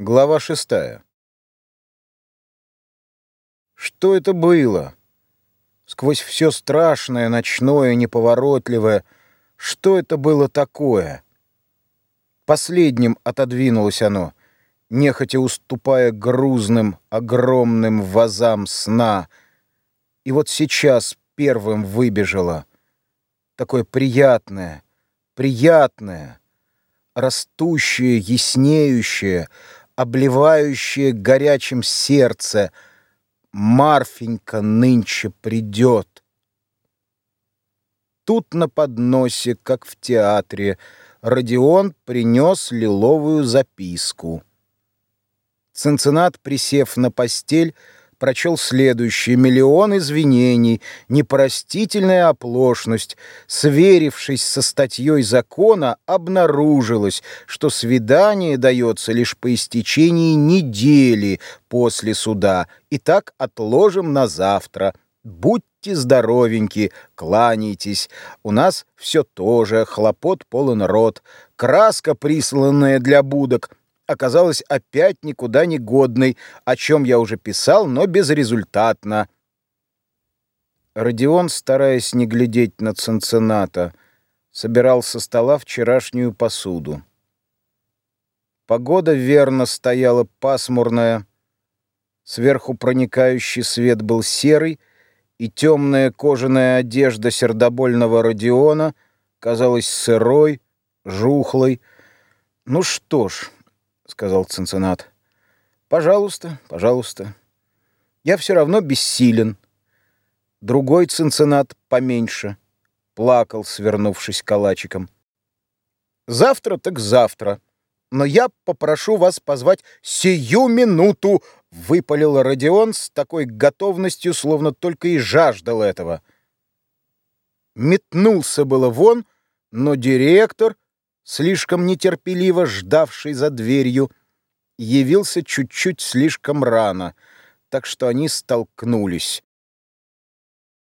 Глава шестая. Что это было? Сквозь все страшное, ночное, неповоротливое, что это было такое? Последним отодвинулось оно, нехотя уступая грузным, огромным вазам сна, и вот сейчас первым выбежало. Такое приятное, приятное, растущее, яснеющее, обливающее горячим сердце. Марфенька нынче придет. Тут на подносе, как в театре, Родион принес лиловую записку. Цинциннат, присев на постель, прочел следующее. Миллион извинений, непростительная оплошность. Сверившись со статьей закона, обнаружилось, что свидание дается лишь по истечении недели после суда. Итак, отложим на завтра. Будьте здоровеньки, кланяйтесь. У нас все тоже, хлопот полон рот. Краска, присланная для будок — оказалась опять никуда не годной, о чем я уже писал, но безрезультатно. Родион, стараясь не глядеть на Ценцината, собирал со стола вчерашнюю посуду. Погода верно стояла пасмурная, сверху проникающий свет был серый, и темная кожаная одежда сердобольного Родиона казалась сырой, жухлой. Ну что ж сказал Цинциннат. Пожалуйста, пожалуйста. Я все равно бессилен. Другой Цинциннат поменьше плакал, свернувшись калачиком. Завтра так завтра. Но я попрошу вас позвать сию минуту, выпалил Родион с такой готовностью, словно только и жаждал этого. Метнулся было вон, но директор слишком нетерпеливо ждавший за дверью, явился чуть-чуть слишком рано, так что они столкнулись.